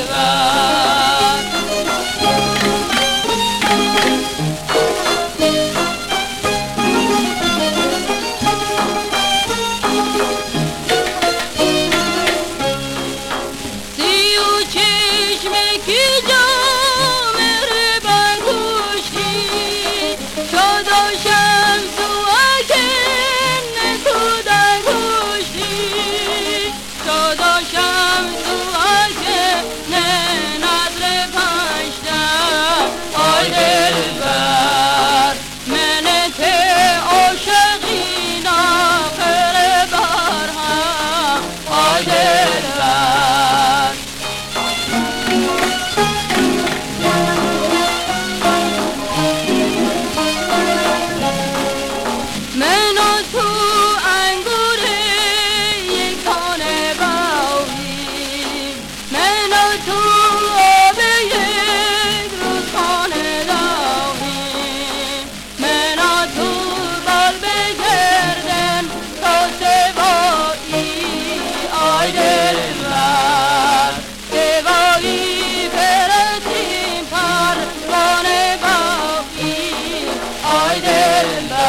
Allah Helen.